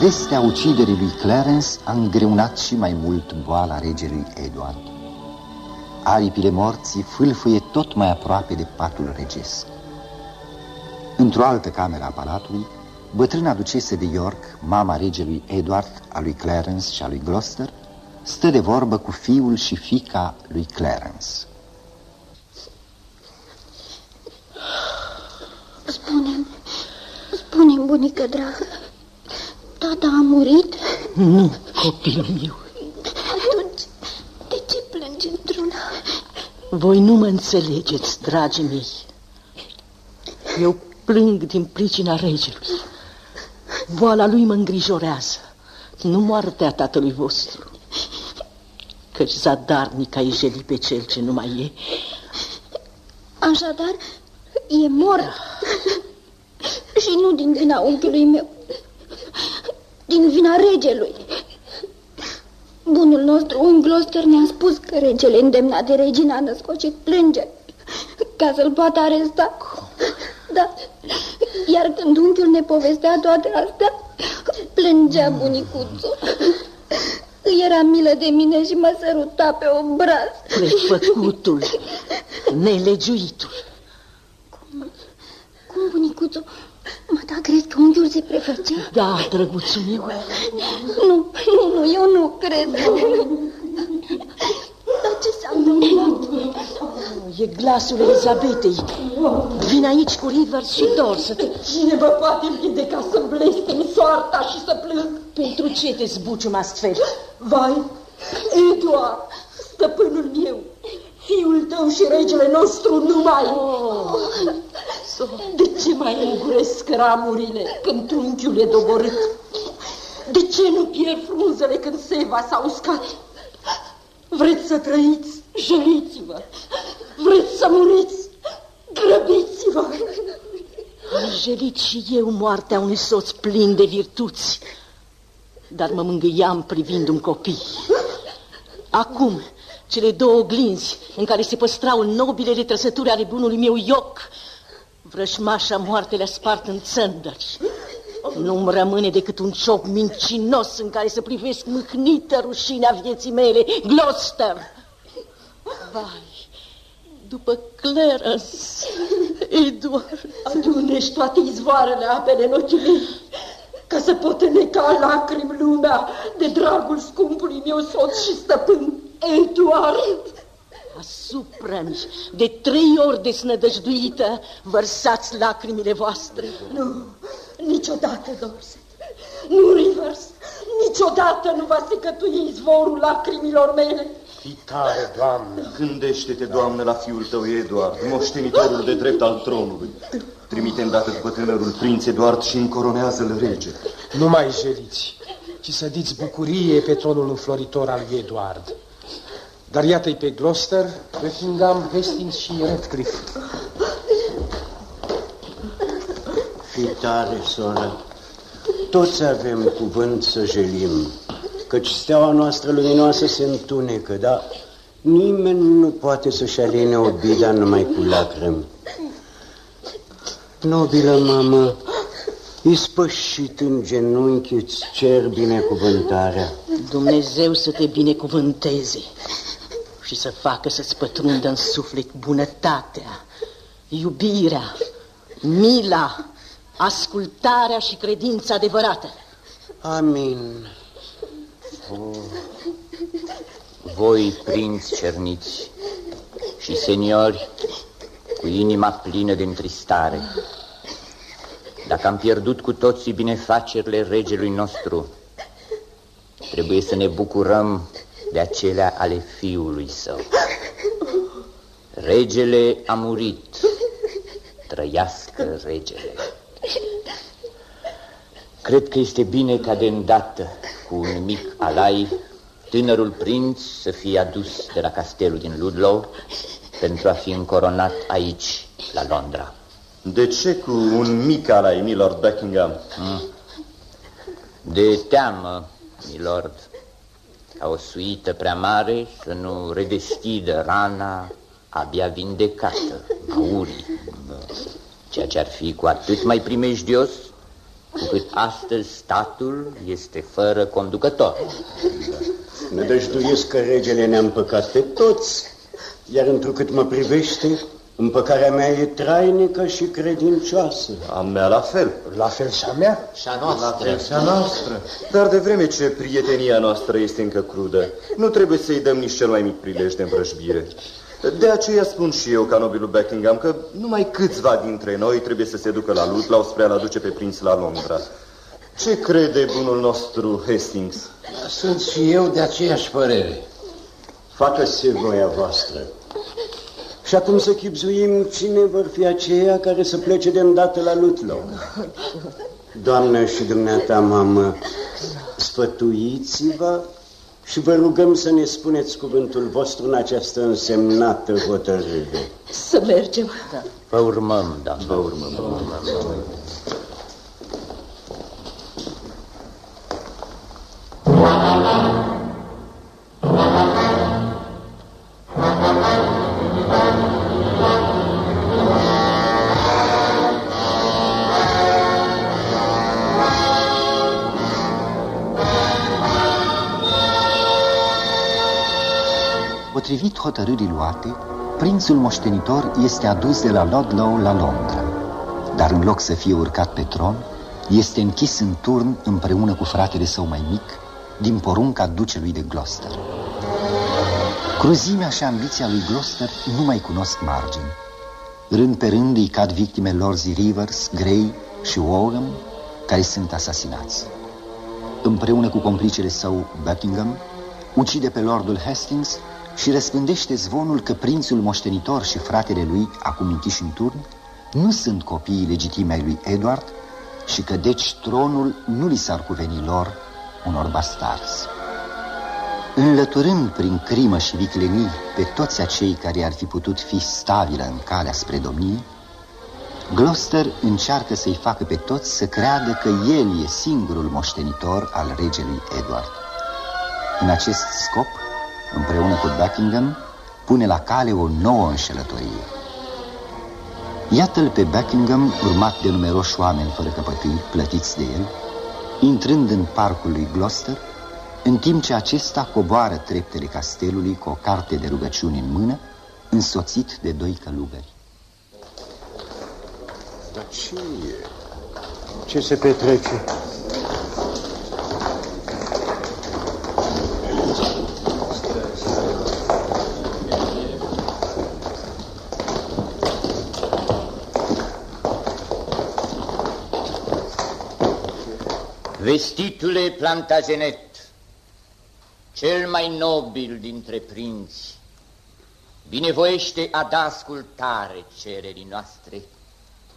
Vestea uciderii lui Clarence a îngreunat și mai mult boala regelui Edward. Aripile morții fâlfâie tot mai aproape de patul regesc. Într-o altă cameră a palatului, bătrâna ducese de York, mama regelui Edward, a lui Clarence și a lui Gloucester, stă de vorbă cu fiul și fica lui Clarence. Spune-mi, spune bunică dragă, tata a murit? Nu, copilul meu. Atunci, de ce plângi într-una? Voi nu mă înțelegeți, dragii mei. Eu plâng din pricina regelui. Boala lui mă îngrijorează, nu moartea tatălui vostru. Căci zadarnic a ijeli pe cel ce nu mai e. Așadar, e mort. Și nu din vina unchiului meu, din vina regelui. Bunul nostru, un Gloucester, ne-a spus că regele îndemnat de regina a născocit plânge ca să-l poată aresta. Da. Iar când unchiul ne povestea toate astea, plângea bunicuțul. Îi era milă de mine și mă săruta pe obraz. Prefăcutul, nelegiuitul. Cum, cum bunicuțul? Mă, da, crezi că unchiul se prefăcea? Da, drăguțul meu. Nu, nu, nu, eu nu cred. Dar ce s-a întâmplat? E glasul Elizabetei. Vin aici cu Rivers și Dorset. Cine vă poate împinde ca să blestem soarta și să plâng? Pentru ce te zbucium astfel? Vai, Eduard, stăpânul meu, fiul tău și regele nostru nu mai... Oh. De ce mai înguresc ramurile când trunchiul e doborât? De ce nu pierd frunzele când seva s-a uscat? Vreți să trăiți? Jăliți-vă! Vreți să muriți? Grăbiți-vă! Am jelit și eu moartea unui soț plin de virtuți, dar mă mângâiam privind un copii. Acum, cele două oglinzi în care se păstrau nobilele trăsături ale bunului meu ioc, vrășmașa moarte le-a spart în țândări. Nu-mi rămâne decât un ciop mincinos în care să privesc mâhnită rușinea vieții mele, Gloucester. Vai, după Clarence, Edward... Adunești toate izvoarele apele în ochii mei, ca să pot îneca lacrimi lumea de dragul scumpului meu soț și stăpân, Eduard. Asupra de trei ori desnădăjduită, vărsați lacrimile voastre. Nu, niciodată, Dorset. Nu, Rivers, niciodată nu va secătui izvorul lacrimilor mele. Fii tare, Doamnă! Gândește-te, Doamnă, la fiul tău, Eduard, moștenitorul de drept al tronului. Trimite îndată după tânărul prinț Eduard și încoronează-l rege. Nu mai jeliți, ci să diți bucurie pe tronul înfloritor al lui Eduard. Dar iată-i pe Gloucester, Buckingham, Hastings și Redcliffe. Fii tare, soră. Toți avem cuvânt să jelim, căci steaua noastră luminoasă se întunecă, dar nimeni nu poate să-și aline obida numai cu lacrimi. Nobilă mamă, ispășit în genunchi îți cer binecuvântarea. Dumnezeu să te binecuvânteze și să facă să-ți pătrundă în suflet bunătatea, iubirea, mila, ascultarea și credința adevărată. Amin. Oh. Voi, prinți cerniți și seniori, cu inima plină de întristare, dacă am pierdut cu toții binefacerile regelui nostru, trebuie să ne bucurăm de acelea ale fiului său. Regele a murit, trăiască regele. Cred că este bine ca de îndată, cu un mic alai, tânărul prinț să fie adus de la castelul din Ludlow pentru a fi încoronat aici, la Londra. De ce cu un mic alai, milord Buckingham? Hmm. De teamă, milord, ca o suită prea mare să nu redeschidă rana abia vindecată a urii, ceea ce ar fi cu atât mai primejdios cu cât astăzi statul este fără conducător. Ne dăjduiesc că regele ne-a împăcat pe toți, iar întrucât mă privește, Împăcarea mea e trainică și credincioasă. A mea la fel. La fel și a mea? Și a noastră. La fel și a noastră. Dar de vreme ce prietenia noastră este încă crudă, nu trebuie să-i dăm nici cel mai mic prilej de învrăjbire. De aceea spun și eu, ca nobilul Buckingham, că numai câțiva dintre noi trebuie să se ducă la Ludlow spre a-l aduce pe prinț la Londra. Ce crede bunul nostru Hastings? Sunt și eu de aceeași părere. Facă-se voia voastră. Și acum să chipzuim cine vor fi aceia care să plece de îndată la Lutlow. Doamnă și dumneata, mamă, sfătuiți-vă și vă rugăm să ne spuneți cuvântul vostru în această însemnată hotărâre. Să mergem. Da. Vă urmăm, da. Vă urmăm. Vă urmăm. Potrivit hotărârii luate, prințul moștenitor este adus de la Ludlow la Londra, dar în loc să fie urcat pe tron, este închis în turn împreună cu fratele său mai mic, din porunca ducelui de Gloucester. Cruzimea și ambiția lui Gloucester nu mai cunosc margini. Rând pe rând îi cad victime Lorzy Rivers, Grey și Warham, care sunt asasinați. Împreună cu complicele său Buckingham, ucide pe Lordul Hastings și răspândește zvonul că prințul moștenitor și fratele lui, acum închiși în turn, nu sunt copiii legitime ai lui Edward și că deci tronul nu li s-ar cuveni lor unor bastarzi. Înlăturând prin crimă și viclenii pe toți acei care ar fi putut fi stabilă în calea spre domnie, Gloucester încearcă să-i facă pe toți să creadă că el e singurul moștenitor al regelui Edward. În acest scop, împreună cu Buckingham, pune la cale o nouă înșelătorie. Iată-l pe Buckingham, urmat de numeroși oameni fără căpătâi, plătiți de el, intrând în parcul lui Gloucester, în timp ce acesta coboară treptele castelului cu o carte de rugăciuni în mână, însoțit de doi călugări. Dar ce e? Ce se petrece? Vestitule Plantagenet, cel mai nobil dintre prinți, binevoiește a da ascultare cererii noastre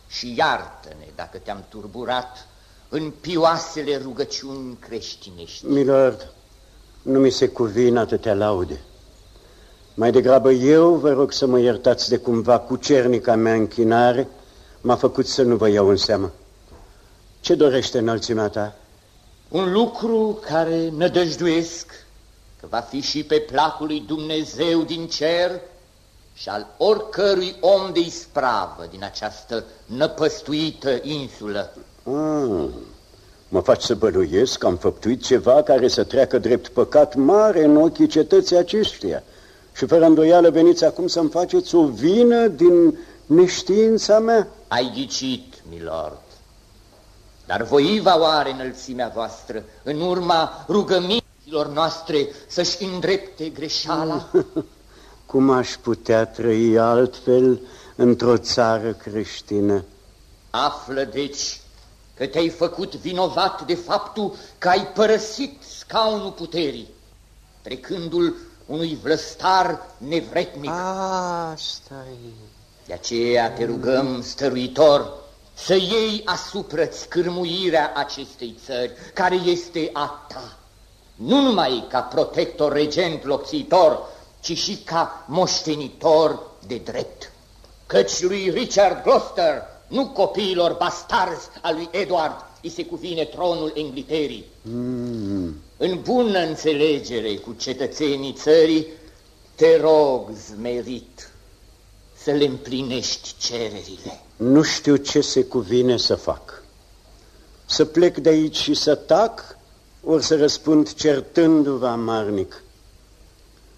și iartă-ne dacă te-am turburat în pioasele rugăciuni creștinești. Milord, nu mi se cuvin atâtea laude. Mai degrabă eu vă rog să mă iertați de cumva cu cernica mea închinare m-a făcut să nu vă iau în seamă. Ce dorește înălțimea ta? Un lucru care nădăjduiesc că va fi și pe placul lui Dumnezeu din cer și al oricărui om de ispravă din această năpăstuită insulă. Ah, mă faci să bănuiesc că am făptuit ceva care să treacă drept păcat mare în ochii cetății aceștia. Și fără îndoială veniți acum să-mi faceți o vină din neștiința mea. Ai ghicit, milord. Dar voi va oare înălțimea voastră în urma rugăminților noastre să-și îndrepte greșeala? Cum aș putea trăi altfel într-o țară creștină? Află, deci, că te-ai făcut vinovat de faptul că ai părăsit scaunul puterii, trecându-l unui vlăstar nevretnic. asta e. De aceea te rugăm, stăruitor, să iei asupra-ți cârmuirea acestei țări, care este a ta, nu numai ca protector regent lopțitor, ci și ca moștenitor de drept. Căci lui Richard Gloucester, nu copiilor bastarzi al lui Edward, îi se cuvine tronul Engliterii. Mm. În bună înțelegere cu cetățenii țării, te rog, zmerit, să le împlinești cererile. Nu știu ce se cuvine să fac. Să plec de aici și să tac, ori să răspund certându-vă amarnic.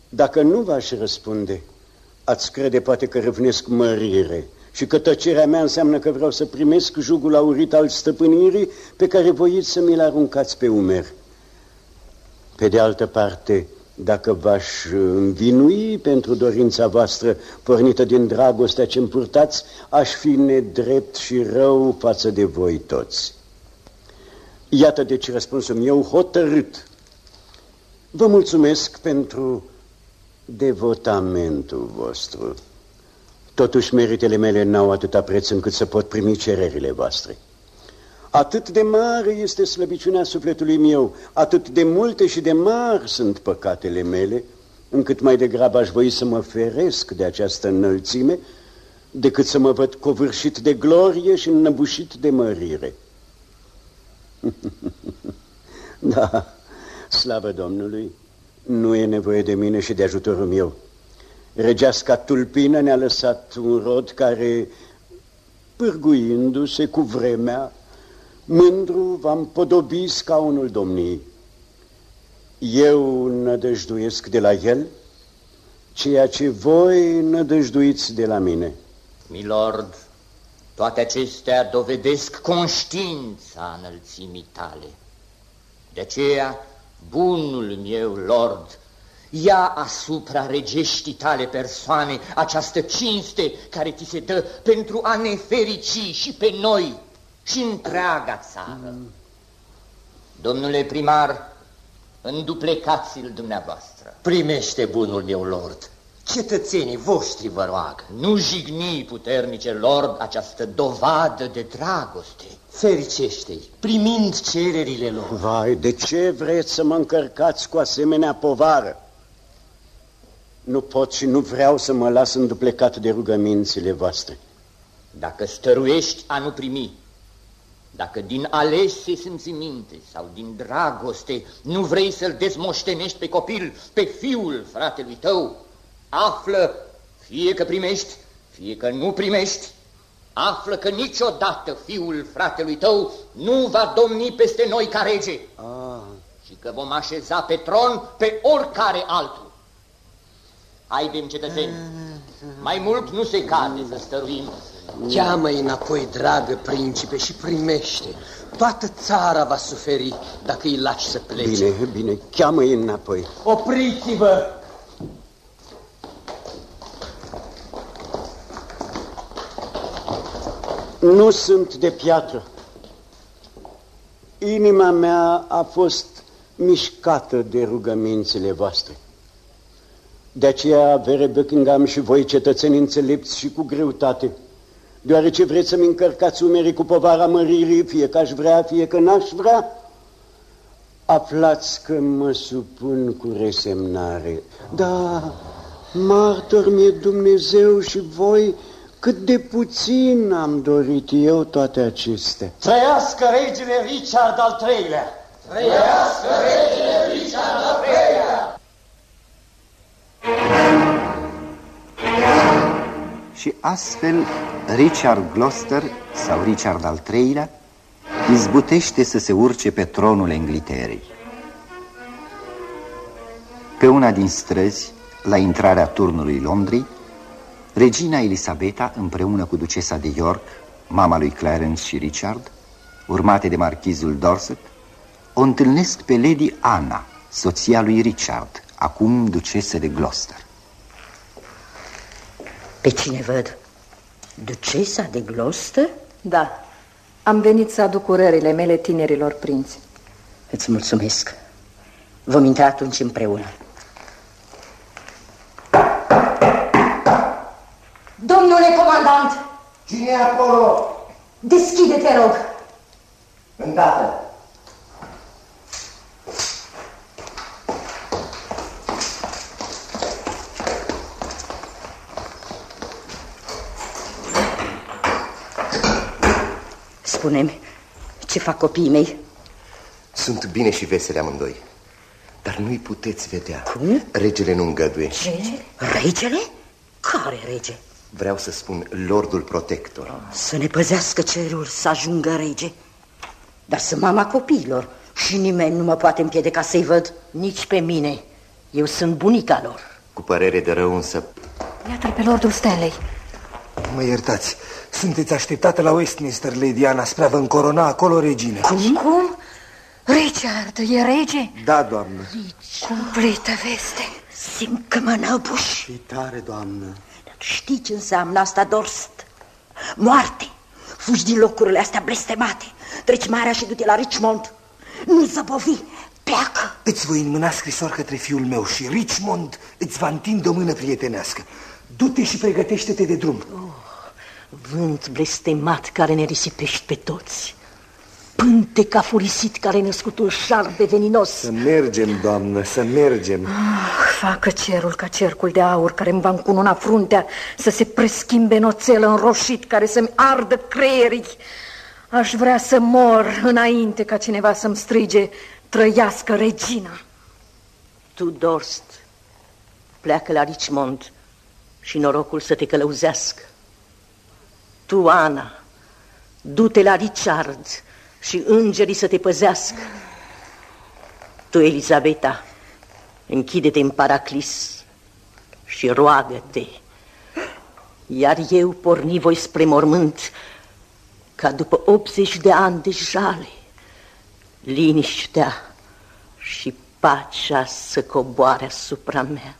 Dacă nu v-aș răspunde, ați crede poate că râvnesc mărire și că tăcerea mea înseamnă că vreau să primesc jugul aurit al stăpânirii pe care voiți să mi-l aruncați pe umer. Pe de altă parte, dacă v-aș învinui pentru dorința voastră pornită din dragostea ce purtați, aș fi nedrept și rău față de voi toți. Iată deci răspunsul meu hotărât. Vă mulțumesc pentru devotamentul vostru. Totuși, meritele mele n-au atâta preț încât să pot primi cererile voastre. Atât de mare este slăbiciunea sufletului meu, atât de multe și de mari sunt păcatele mele, încât mai degrabă aș voi să mă feresc de această înălțime, decât să mă văd covârșit de glorie și înnăbușit de mărire. da, slavă Domnului, nu e nevoie de mine și de ajutorul meu. Regeasca tulpină ne-a lăsat un rod care, pârguindu-se cu vremea, mândru va împodobi scaunul domniei. Eu nădăjduiesc de la el ceea ce voi nădăjduiți de la mine. Milord, toate acestea dovedesc conștiința înălțimii tale. De aceea, bunul meu, Lord, ia asupra regeștii tale persoane această cinste care ți se dă pentru a ne ferici și pe noi și întreaga țară. Mm. Domnule primar, înduplecați-l dumneavoastră. Primește bunul meu, lord. Cetățenii voștri vă roagă. Nu jigni, puternice lord, această dovadă de dragoste. Fericește-i, primind cererile lor. Vai, de ce vreți să mă încărcați cu asemenea povară? Nu pot și nu vreau să mă las înduplecat de rugămințile voastre. Dacă stăruiești a nu primi, dacă din alese simțiminte sau din dragoste nu vrei să-l dezmoștenești pe copil, pe fiul fratelui tău, află fie că primești, fie că nu primești, află că niciodată fiul fratelui tău nu va domni peste noi ca rege. Ah. și că vom așeza pe tron pe oricare altul. Haidem, cetățeni, mai mult nu se cade să stăruim Cheamă-i înapoi, dragă principe, și primește. Toată țara va suferi dacă îi lași să plece. Bine, bine, cheamă-i înapoi. Opriți-vă! Nu sunt de piatră. Inima mea a fost mișcată de rugămințile voastre. De aceea, Vere Buckingham și voi, cetățeni înțelepți și cu greutate, deoarece vreți să-mi încărcați umerii cu povara măririi, fie că aș vrea, fie că n-aș vrea, aflați că mă supun cu resemnare. Da, martor mi-e Dumnezeu și voi cât de puțin am dorit eu toate acestea. Trăiască regele Richard al III-lea! Trăiască regele Richard al III-lea! Și astfel Richard Gloucester sau Richard al III-lea izbutește să se urce pe tronul Engliterei. Pe una din străzi, la intrarea turnului Londrei, regina Elisabeta împreună cu ducesa de York, mama lui Clarence și Richard, urmate de marchizul Dorset, o întâlnesc pe Lady Anna, soția lui Richard, acum ducesă de Gloucester. Pe cine văd? Ducesa de Gloucester? Da. Am venit să aduc urările mele tinerilor prinți. Îți mulțumesc. Vom intra atunci împreună. Domnule comandant! Cine e acolo? Deschide-te, rog! Îndată! Spune-mi, ce fac copiii mei? Sunt bine și vesele amândoi. Dar nu-i puteți vedea. Cum? Regele nu îngăduie. Ce? Regele? Care rege? Vreau să spun Lordul Protector. Să ne păzească cerul să ajungă rege. Dar sunt mama copiilor și nimeni nu mă poate împiedica să-i văd. Nici pe mine. Eu sunt bunica lor. Cu părere de rău însă... Iată-l pe Lordul Stanley. Mă iertați, sunteți așteptată la Westminster, Lady Anna, spre a vă încorona acolo regine. Cum? Cum? Richard, e rege? Da, doamnă. Cumplită veste. Simt că mă înăbuși. E tare, doamnă. Știi ce înseamnă asta, Dorst? Moarte. Fugi din locurile astea blestemate. Treci marea și du-te la Richmond. Nu zăbovi. Pleacă. Îți voi înmâna scrisor către fiul meu și Richmond îți va întinde o mână prietenească. Du-te și pregătește-te de drum. Oh, vânt blestemat care ne risipești pe toți. Pântec furisit care ne născut un șarpe veninos. Să mergem, doamnă, să mergem. Ah, facă cerul ca cercul de aur care îmi va încununa fruntea să se preschimbe în oțel înroșit care să-mi ardă creierii. Aș vrea să mor înainte ca cineva să-mi strige trăiască regina. Tu, Dorst, pleacă la Richmond și norocul să te călăuzească. Tu, Ana, du-te la Richard și îngerii să te păzească. Tu, Elizabeta, închide-te în paraclis și roagă-te. Iar eu porni voi spre mormânt ca după 80 de ani de jale, liniștea și pacea să coboare asupra mea.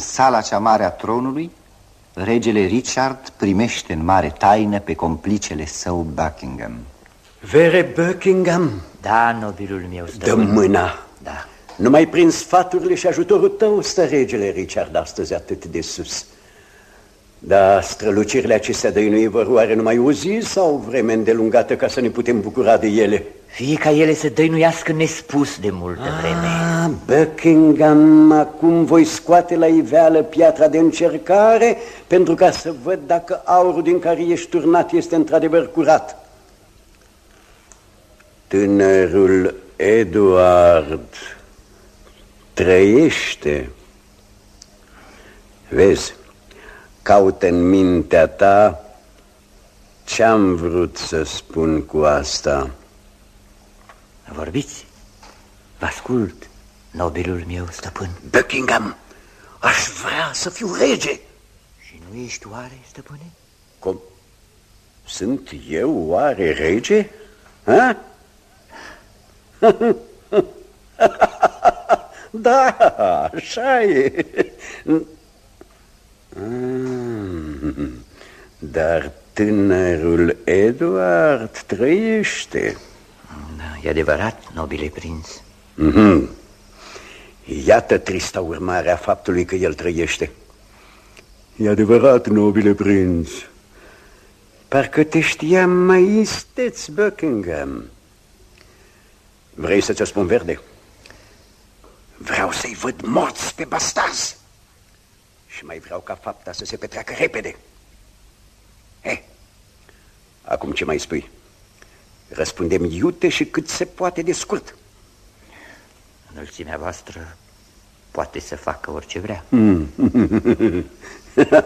Sala cea mare a tronului, regele Richard primește în mare taină pe complicele său Buckingham. Vere Buckingham? Da, nobilul meu, stăpân. Dă mâna. Da. Numai prin sfaturile și ajutorul tău stă regele Richard astăzi atât de sus. Da, strălucirile acestea dăinuie vor oare numai o zi sau vreme îndelungată ca să ne putem bucura de ele? Fie ca ele să dăinuiască nespus de multă ah, vreme. Buckingham, acum voi scoate la iveală piatra de încercare pentru ca să văd dacă aurul din care ești turnat este într-adevăr curat. Tânărul Eduard trăiește. Vezi, caută în mintea ta ce-am vrut să spun cu asta. Vorbiți? Vă ascult, nobilul meu stăpân. Buckingham, aș vrea să fiu rege. Și nu ești oare, stăpâne? Cum? Sunt eu oare rege? Ha? da, așa e. Mm, dar tânărul Eduard trăiește. Da, e adevărat, nobile prinț. Mm -hmm. Iată trista urmare a faptului că el trăiește. E adevărat, nobile prinț. Parcă te știam mai isteț, Buckingham. Vrei să-ți spun verde? Vreau să-i văd morți pe bastarzi. Și mai vreau ca fapta să se petreacă repede. Eh, acum ce mai spui? Răspundem iute și cât se poate de scurt. Înălțimea voastră poate să facă orice vrea.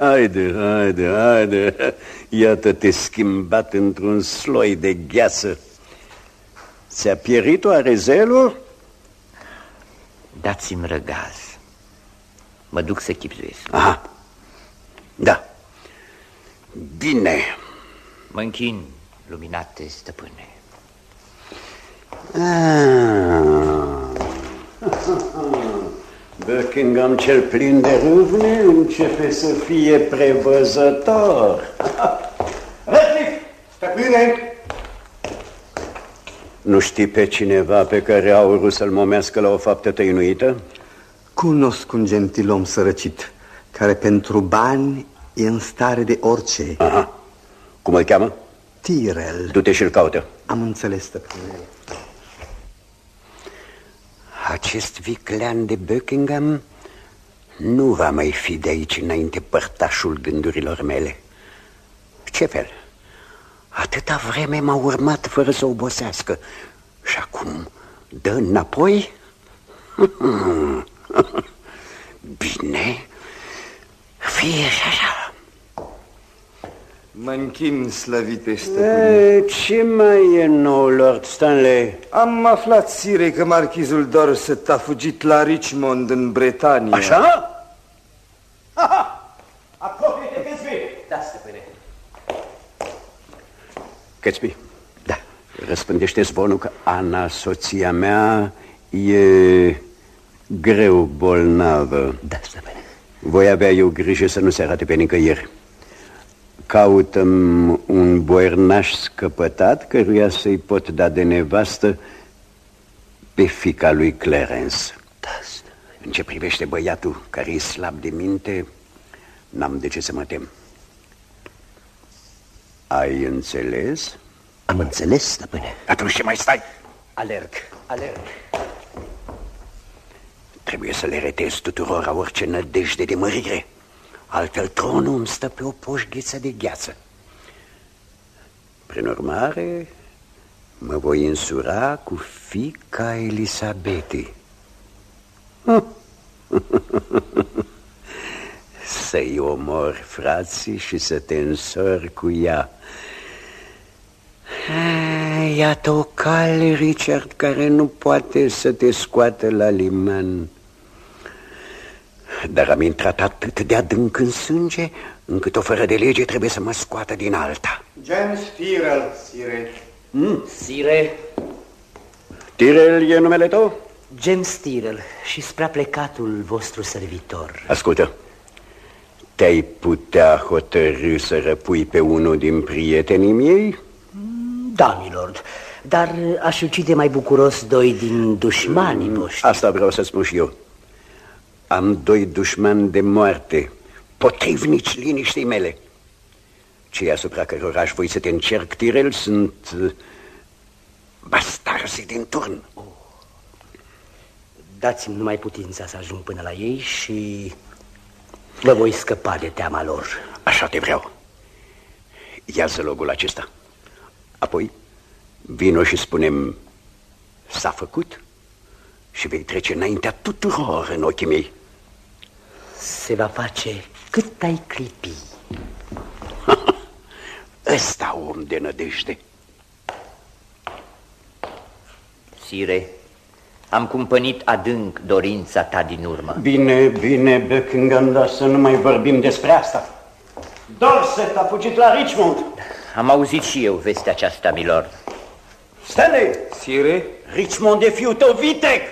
haide, haide, haide. Iată-te schimbat într-un sloi de gheață. Ți-a pierit oare zelul? Dați-mi răgaz. Mă duc să chipzuiesc. Aha. Da. Bine. Mă închin, luminate stăpâne. Ah. Buckingham cel plin de râvne începe să fie prevăzător. Radcliffe, stăpâne! Nu știi pe cineva pe care aurul să-l momească la o faptă tăinuită? Cunosc un gentilom sărăcit care pentru bani E în stare de orice. Aha. Cum îl cheamă? Tirel. Du-te și-l caută. Am înțeles, stăpâne. Acest viclean de Buckingham nu va mai fi de aici înainte părtașul gândurilor mele. Ce fel? Atâta vreme m-a urmat fără să obosească și acum dă înapoi? Bine, fie și așa. Mă închin, slăvite stăpâne. E, ce mai e nou, Lord Stanley? Am aflat, sire, că marchizul Dorset a fugit la Richmond, în Bretania. Așa? Apropie-te, Gatsby! Da, stăpâne. Gatsby, da, răspândește zvonul că Ana, soția mea, e greu bolnavă. Da, stăpâne. Voi avea eu grijă să nu se arate pe nicăieri. Caută-mi un boiernaș scăpătat căruia să-i pot da de nevastă pe fica lui Clarence. Da, În ce privește băiatul care e slab de minte, n-am de ce să mă tem. Ai înțeles? Am înțeles, stăpâne. Atunci ce mai stai? Alerg, alerg. Trebuie să le retez tuturor orice nădejde de mărire. Altfel tronul îmi stă pe o poșgheță de gheață. Prin urmare, mă voi însura cu fica Elisabeti. Să-i omor frații și să te însori cu ea. Ah, Iată o cale, Richard, care nu poate să te scoată la liman. Dar am intrat atât de adânc în sânge, încât o fără de lege trebuie să mă scoată din alta. James Tyrrell, sire. Mm, sire, Tirel e numele tău? James Tyrrell și spre plecatul vostru servitor. Ascultă, te-ai putea hotărâ să răpui pe unul din prietenii miei? Da, milord, dar aș ucide mai bucuros doi din dușmanii voștri. Asta vreau să spun și eu. Am doi dușmani de moarte, potrivnici liniștei mele. Cei asupra cărora aș voi să te încerc, Tirel, sunt uh, bastarzi din turn. Dați-mi numai putința să ajung până la ei și vă voi scăpa de teama lor. Așa te vreau. Ia-ți logul acesta. Apoi, vino și spunem, s-a făcut și vei trece înaintea tuturor în ochii mei. Se va face cât ai clipi. Ăsta om de nădejde. Sire, am cumpănit adânc dorința ta din urmă. Bine, bine, Buckingham, dar să nu mai vorbim despre asta. Dorset a fugit la Richmond. Am auzit și eu vestea aceasta, milord. Stanley! Sire? Richmond e fiul tău, Vitec!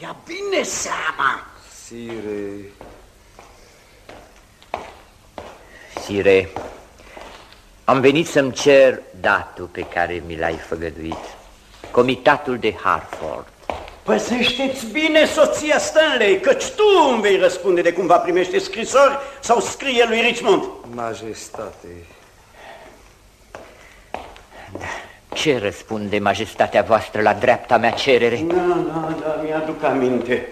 Ia bine seama! Sire... Sire, am venit să-mi cer datul pe care mi l-ai făgăduit. Comitatul de Hartford. Păzește-ți bine soția Stanley, căci tu îmi vei răspunde de cum va primește scrisori sau scrie lui Richmond. Majestate... Ce răspunde majestatea voastră la dreapta mea cerere? Da, da, da, mi-aduc aminte.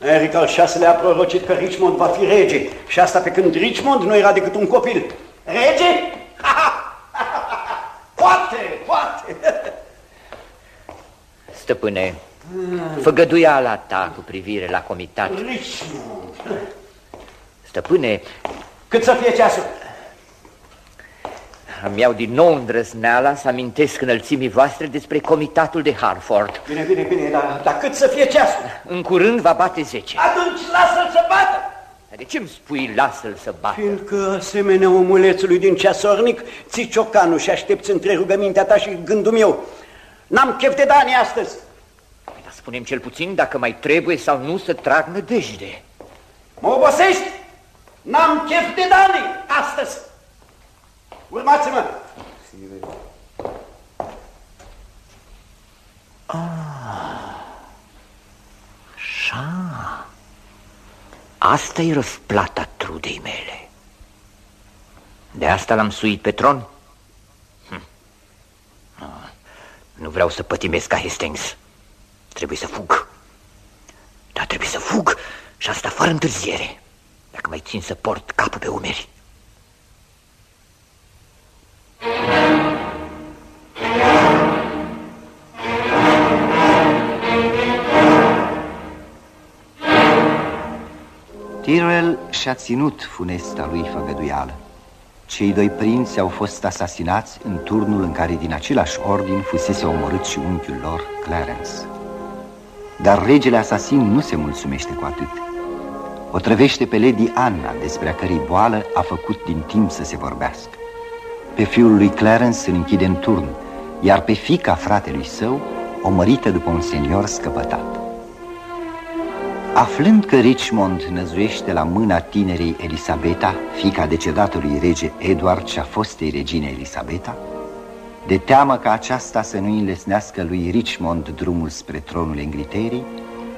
Eric al VI-lea a prorocit că Richmond va fi rege și asta pe când Richmond nu era decât un copil. Rege? Poate, poate. Stăpâne, făgăduiala ta cu privire la comitat. Richmond. Stăpâne, Cât să fie ceasul? Îmi iau din nou îndrăzneala să amintesc înălțimii voastre despre comitatul de Hartford. Bine, bine, bine, dar, dar cât să fie ceasul? În curând va bate 10. Atunci lasă-l să bată! De ce îmi spui lasă-l să bată? Fiindcă, asemenea omulețului din ceasornic, ții ciocanul și aștepți între rugămintea ta și gândul meu. N-am chef de dani astăzi. Păi, dar spunem cel puțin dacă mai trebuie sau nu să trag nădejde. Mă obosești? N-am chef de dani astăzi. Urmați-mă! Așa. Asta e răsplata trudei mele. De asta l-am suit pe tron? Hm. Nu vreau să pătimesc ca Hastings. Trebuie să fug. Dar trebuie să fug și asta fără întârziere. Dacă mai țin să port capul pe umeri. Tyrell și-a ținut funesta lui făgăduială. Cei doi prinți au fost asasinați în turnul în care din același ordin fusese omorât și unchiul lor, Clarence. Dar regele asasin nu se mulțumește cu atât. O trăvește pe Lady Anna, despre a cărei boală a făcut din timp să se vorbească. Pe fiul lui Clarence îl închide în turn, iar pe fica fratelui său o mărită după un senior scăpătat. Aflând că Richmond năzuiește la mâna tinerei Elisabeta, fica decedatului rege Edward și a fostei regine Elisabeta, de teamă ca aceasta să nu înlesnească lui Richmond drumul spre tronul Engliterii,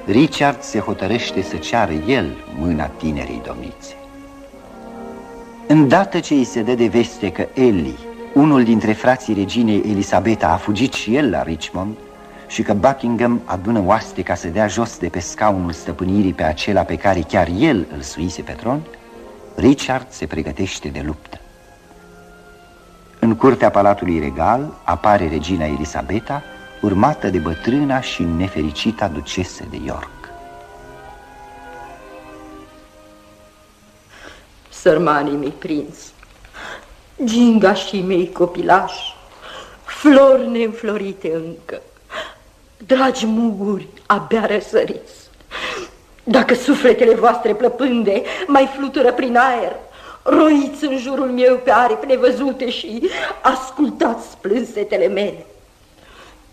Richard se hotărăște să ceară el mâna tinerei domnițe. Îndată ce îi se dă de veste că Ellie, unul dintre frații reginei Elisabeta, a fugit și el la Richmond și că Buckingham adună oaste ca să dea jos de pe scaunul stăpânirii pe acela pe care chiar el îl suise pe tron, Richard se pregătește de luptă. În curtea palatului regal apare regina Elisabeta, urmată de bătrâna și nefericita ducesă de York. Sărmanii mei prinți, gingașii mei copilași, flori neînflorite încă, dragi muguri abia răsăriți, dacă sufletele voastre plăpânde mai flutură prin aer, roiți în jurul meu pe aripi nevăzute și ascultați plânsetele mele.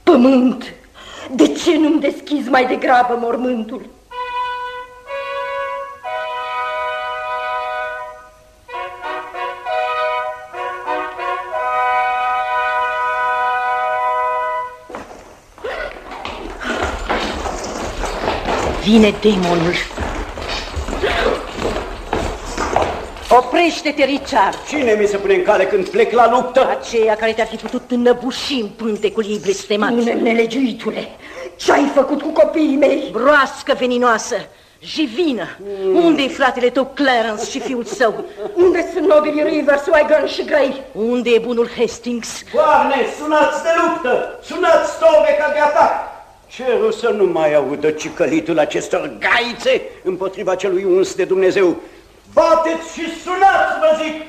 Pământ, de ce nu-mi deschizi mai degrabă mormântul? Vine demonul. Oprește-te, Richard! Cine mi se pune în cale când plec la luptă? Aceea care te-ar fi putut înăbuși în pântecul ei blestemat. Nelegiuitule, ce-ai făcut cu copiii mei? Broască veninoasă, jivină. Mm. Unde-i fratele tău Clarence și fiul său? Unde sunt nobilii Rivers, Wygon și Grey? Unde e bunul Hastings? Doamne, sunați de luptă! Sunați stove ca de atac! Cerul să nu mai audă cicălitul acestor gaițe împotriva celui uns de Dumnezeu. Bateți și sunați, vă zic!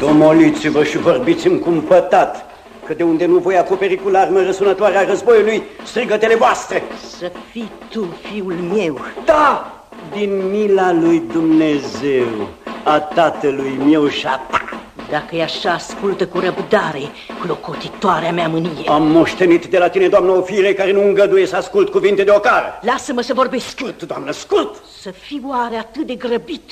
Domoliți-vă și vorbiți-mi cumpătat că de unde nu voi acoperi cu larmă răsunătoare a războiului strigătele voastre. Să fii tu fiul meu. Da, din mila lui Dumnezeu, a tatălui meu și a ta. Dacă e așa, ascultă cu răbdare, clocotitoarea mea mânie. Am moștenit de la tine, doamnă, o fire care nu îngăduie să ascult cuvinte de ocară. Lasă-mă să vorbesc. Scurt, doamnă, scurt! Să fiu oare atât de grăbit?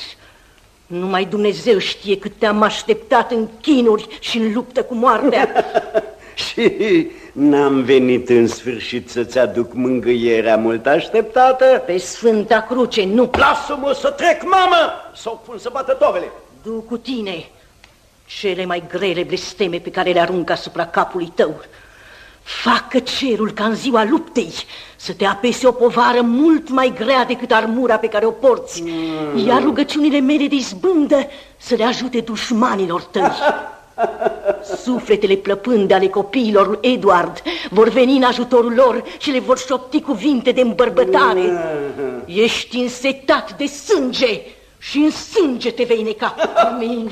Numai Dumnezeu știe cât te-am așteptat în chinuri și în luptă cu moartea. și n-am venit în sfârșit să-ți aduc mângâierea mult așteptată? Pe Sfânta Cruce, nu. Lasă-mă să trec, mamă! Să o pun să bată tovele. Du cu tine cele mai grele blesteme pe care le arunc asupra capului tău. Facă cerul ca în ziua luptei să te apese o povară mult mai grea decât armura pe care o porți, mm. iar rugăciunile mele de izbândă să le ajute dușmanilor tăi. Sufletele plăpânde ale copiilor lui Edward vor veni în ajutorul lor și le vor șopti cuvinte de îmbărbătare. Mm. Ești însetat de sânge și în sânge te vei neca. Amin.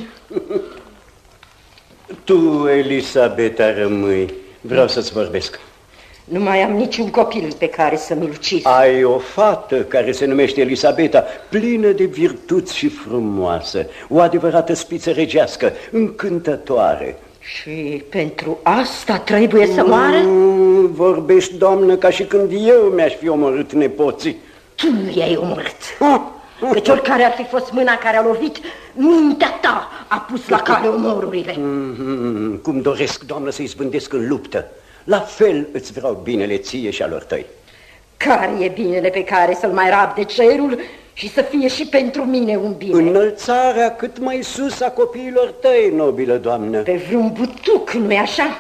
Tu, Elisabeta, rămâi. Vreau să-ți vorbesc. Nu mai am niciun copil pe care să-mi ucis. Ai o fată care se numește Elisabeta, plină de virtuți și frumoasă, o adevărată spiță regească, încântătoare. Și pentru asta trebuie să moară? Mm, vorbești, doamnă, ca și când eu mi-aș fi omorât nepoții. Tu i-ai omorât. Ha? Căci oricare ar fi fost mâna care a lovit, mintea ta a pus la cale omorurile. Mm -hmm. Cum doresc, doamnă, să-i zbândesc în luptă. La fel îți vreau binele ție și alor tăi. Care e binele pe care să-l mai rabde cerul și să fie și pentru mine un bine? Înălțarea cât mai sus a copiilor tăi, nobilă doamnă. Pe vreun butuc, nu-i așa?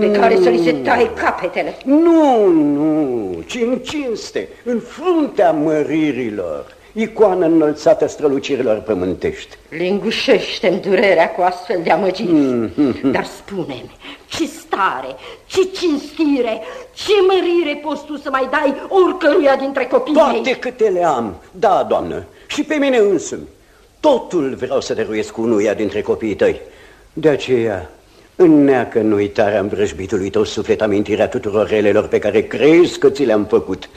Pe care să li se taie capetele. Nu, nu, ci în cinste, în fruntea măririlor icoană înălțată strălucirilor pământești. Lingușește-mi durerea cu astfel de amăgiri. Mm -hmm. Dar spune-mi, ce stare, ce cinstire, ce mărire poți tu să mai dai oricăruia dintre copiii Toate mei? câte le am, da, doamnă, și pe mine însumi. Totul vreau să dăruiesc unuia dintre copiii tăi. De aceea, înneacă în uitarea îmbrăjbitului tău suflet amintirea tuturor relelor pe care crezi că ți le-am făcut.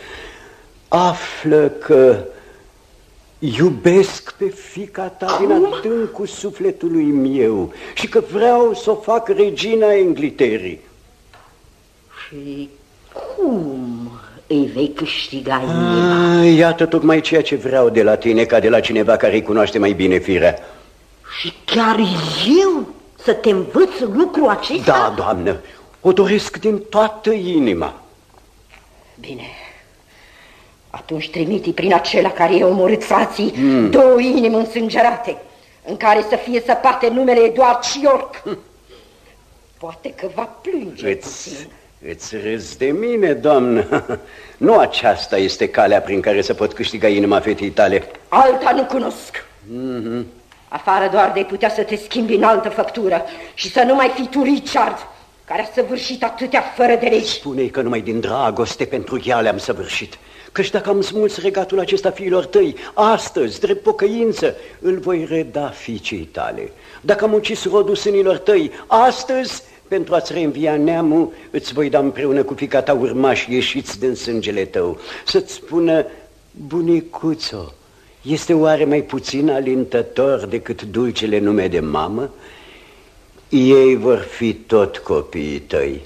Află că Iubesc pe fica ta Cum? din adâncul sufletului meu și că vreau să o fac regina Engliterii. Și cum îi vei câștiga inima? Ah, iată tocmai ceea ce vreau de la tine, ca de la cineva care îi cunoaște mai bine firea. Și chiar eu să te învăț lucrul acesta? Da, doamnă, o doresc din toată inima. Bine, atunci trimiti prin acela care i-a omorât frații mm. două inimi însângerate, în care să fie săpate numele Eduard și York. Hm. Poate că va plânge îți, puțin. Îți râzi de mine, doamnă. Nu aceasta este calea prin care să pot câștiga inima fetei tale. Alta nu cunosc. Mm -hmm. Afară doar de putea să te schimbi în altă făptură și să nu mai fii tu Richard, care a săvârșit atâtea fără de legi. Spune-i că numai din dragoste pentru ea le-am săvârșit. Căci dacă am smuls regatul acesta fiilor tăi, astăzi, drept pocăință, îl voi reda fiicei tale. Dacă am ucis rodul sânilor tăi, astăzi, pentru a-ți reînvia neamul, îți voi da împreună cu fica ta urmași ieșiți din sângele tău, să-ți spună, bunicuțo, este oare mai puțin alintător decât dulcele nume de mamă? Ei vor fi tot copiii tăi.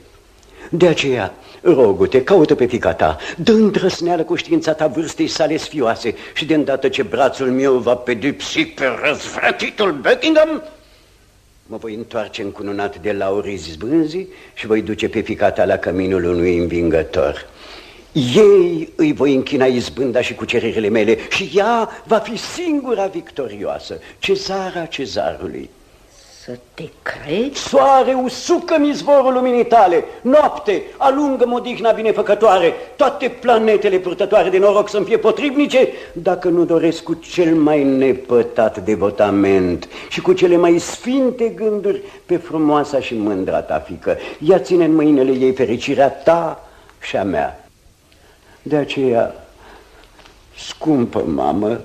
De aceea, Rogu-te, caută pe fica ta, dă îndrăsneală cu știința ta vârstei sale sfioase și de îndată ce brațul meu va pedepsi pe răzvrătitul Buckingham, mă voi întoarce încununat de laurii zbânzii și voi duce pe fica ta la căminul unui învingător. Ei îi voi închina izbânda și cuceririle mele și ea va fi singura victorioasă, cezara cezarului. Să te crezi? Soare, usucă-mi izvorul luminii tale, noapte, alungă-mă odihna binefăcătoare, toate planetele purtătoare de noroc să-mi fie potrivnice, dacă nu doresc cu cel mai nepătat devotament și cu cele mai sfinte gânduri pe frumoasa și mândra ta fică. Ea ține în mâinile ei fericirea ta și a mea. De aceea, scumpă mamă,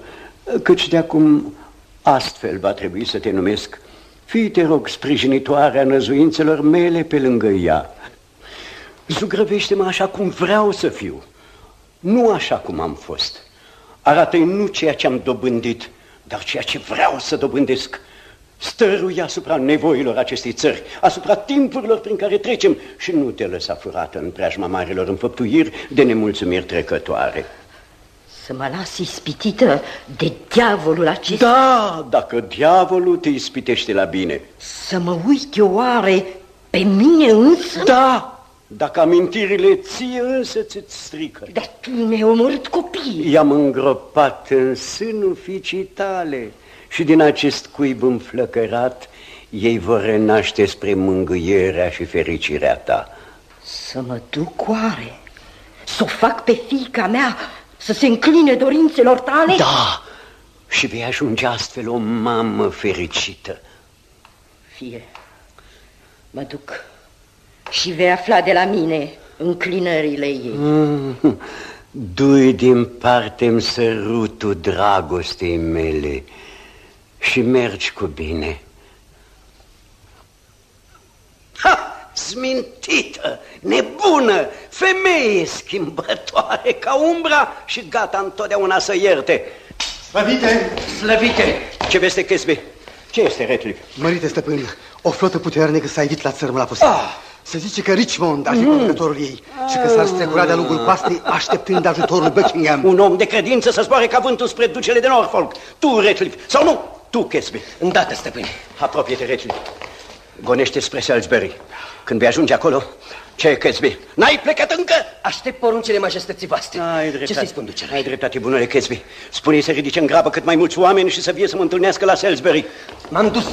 căci de acum astfel va trebui să te numesc Fii, te rog, sprijinitoarea năzuințelor mele pe lângă ea. Zugrăvește-mă așa cum vreau să fiu, nu așa cum am fost. Arată-i nu ceea ce am dobândit, dar ceea ce vreau să dobândesc. Stăruie asupra nevoilor acestei țări, asupra timpurilor prin care trecem și nu te lăsa furată în preajma marilor înfăptuiri de nemulțumiri trecătoare. Să mă las ispitită de diavolul acesta? Da, dacă diavolul te ispitește la bine. Să mă uit eu oare pe mine însă? Da, dacă amintirile ție însă ți-ți strică. Dar tu mi-ai omorât copiii. I-am îngropat în sânul fiicii tale și din acest cuib înflăcărat ei vor renaște spre mângâierea și fericirea ta. Să mă duc oare? Să o fac pe fiica mea să se încline dorințelor tale? Da, și vei ajunge astfel o mamă fericită. Fie, mă duc și vei afla de la mine înclinările ei. Mm, dui din parte-mi sărutul dragostei mele și mergi cu bine. Ha! Smintită, nebună, femeie schimbătoare ca umbra și gata întotdeauna să ierte. Slăvite! Slăvite! Ce veste, Chesbe? Ce este, Redcliffe? Mărite, stăpân, o flotă puternică s-a evit la țărmul la pustie. Ah. Se zice că Richmond ar fi mm. conducătorul ei. și că s-ar strecura de-a lungul coastei așteptând ajutorul Buckingham. Un om de credință să zboare ca vântul spre ducele de Norfolk. Tu, Redcliffe, sau nu? Tu, Casby. Îndată, stăpâne. Apropie-te, Redcliffe. Gonește spre Salisbury. Când vei ajunge acolo, ce, Casby? N-ai plecat încă? Aștept poruncile majestății voastre. Ai dreptate. Ce să-i spun, ducele? Ai dreptate, bunule Casby. Spune-i să ridice în grabă cât mai mulți oameni și să vie să mă întâlnească la Salisbury. M-am dus.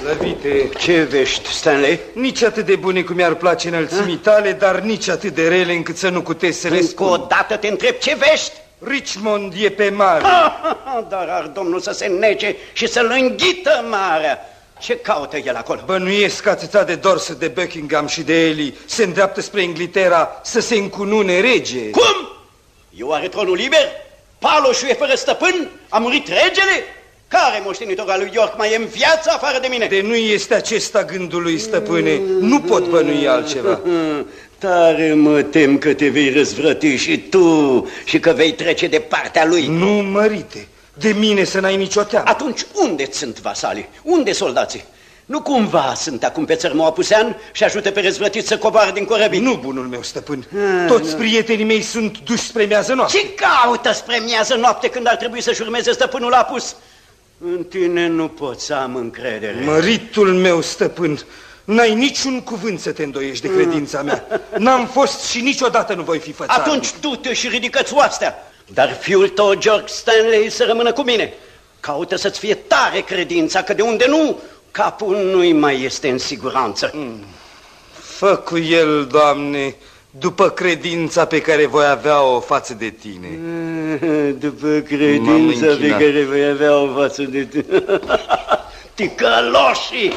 Slăvite, Ce vești, Stanley? nici atât de bune cum mi-ar place înălțimii tale, dar nici atât de rele încât să nu cutezi să le Încă o spun. dată te întreb ce vești? Richmond e pe mare. Dar ar domnul să se nece și să-l înghită marea. Ce caută el acolo? Bănuiesc că atâta de dors de Buckingham și de Eli se îndreaptă spre Inglaterra să se încunune rege. Cum? Eu are tronul liber? Paloșul e fără stăpân? A murit regele? Care moștenitor al lui York mai e în viață afară de mine? De nu este acesta gândul lui stăpâne, nu pot bănui altceva. Tare mă tem că te vei răzvrăti și tu și că vei trece de partea lui. Nu, mărite, de mine să n-ai nicio teamă. Atunci unde sunt vasalii? Unde soldații? Nu cumva sunt acum pe țărmul apusean și ajută pe răzvrătit să coboare din corăbii? Nu, bunul meu stăpân. Toți prietenii mei sunt duși spre miază noastră. Ce caută spre miază noapte când ar trebui să-și urmeze stăpânul apus? În tine nu pot să am încredere. Măritul meu stăpân, n-ai niciun cuvânt să te îndoiești de credința mea. N-am fost și niciodată nu voi fi fățarnic. Atunci du-te și ridică-ți oastea. Dar fiul tău, George Stanley, să rămână cu mine. Caută să-ți fie tare credința, că de unde nu, capul nu-i mai este în siguranță. Fă cu el, Doamne, după credința pe care voi avea-o față de tine. După M-am credința pe închinat. care vei avea o față de tine. Ticăloșii!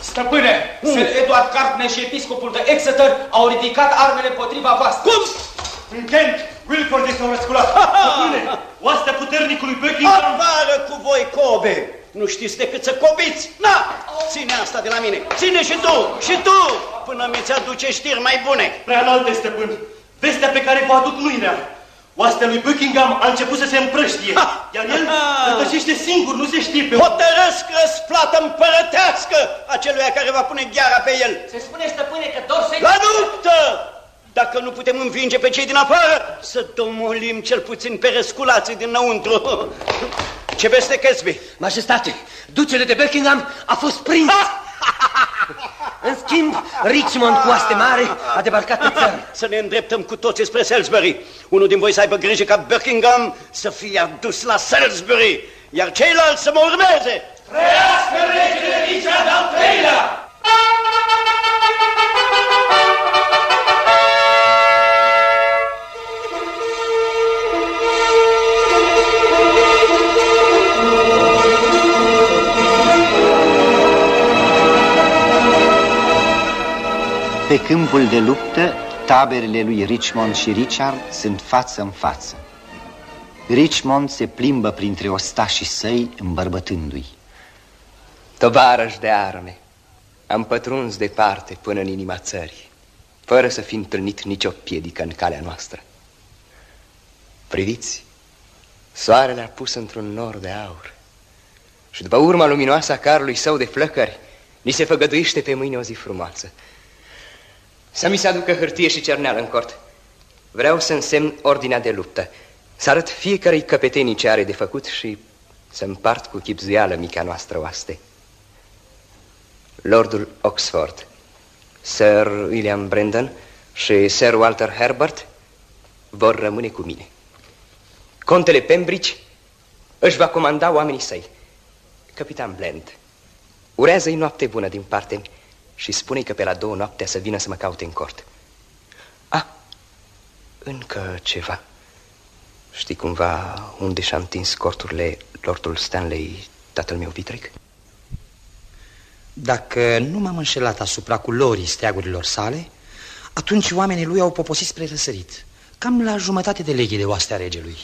Stăpâne, Sir Edward Cartner și episcopul de Exeter au ridicat armele potriva voastră. Cum? În Kent, Wilford este un răsculat. Stăpâne, oastea puternicului Buckingham... Afară cu voi, Cobe! Nu știți decât să cobiți? Na! Ține asta de la mine! Ține și tu! Și tu! Până mi-ți aduce știri mai bune! Prea înalte, stăpân, vestea pe care vă aduc mâinea. Oastea lui Buckingham a început să se împrăștie, iar el rătășește singur, nu se știe pe unde. Hotărăsc răsplată împărătească aceluia care va pune gheara pe el! Se spune, stăpâne, că Dorsey... La luptă! Dacă nu putem învinge pe cei din afară, să domolim cel puțin pe răsculații dinăuntru. Ce veste, Casby? Majestate, ducele de Buckingham a fost prins. În schimb, Richmond cu aste mare a debarcat în țară. Să ne îndreptăm cu toții spre Salisbury. Unul din voi să aibă grijă ca Buckingham să fie adus la Salisbury, iar ceilalți să mă urmeze. Trăiască regele Richard al III-lea! Pe câmpul de luptă, taberele lui Richmond și Richard sunt față în față. Richmond se plimbă printre ostașii săi îmbărbătându-i. Tovarăș de arme, am pătruns departe până în inima țării, fără să fi întâlnit nicio piedică în calea noastră. Priviți, soarele a pus într-un nor de aur și după urma luminoasă a carului său de flăcări, ni se făgăduiește pe mâine o zi frumoasă. Să mi se aducă hârtie și cerneală în cort. Vreau să însemn ordinea de luptă, să arăt fiecărei căpetenii ce are de făcut și să împart cu chipzuială mica noastră oaste. Lordul Oxford, Sir William Brandon și Sir Walter Herbert vor rămâne cu mine. Contele Pembridge își va comanda oamenii săi. Capitan Blend, urează-i noapte bună din partea mea și spune că pe la două noaptea să vină să mă caute în cort. A, încă ceva. Știi cumva unde și-a întins corturile Lordul Stanley, tatăl meu vitreg? Dacă nu m-am înșelat asupra culorii steagurilor sale, atunci oamenii lui au poposit spre răsărit, cam la jumătate de leghe de oastea regelui.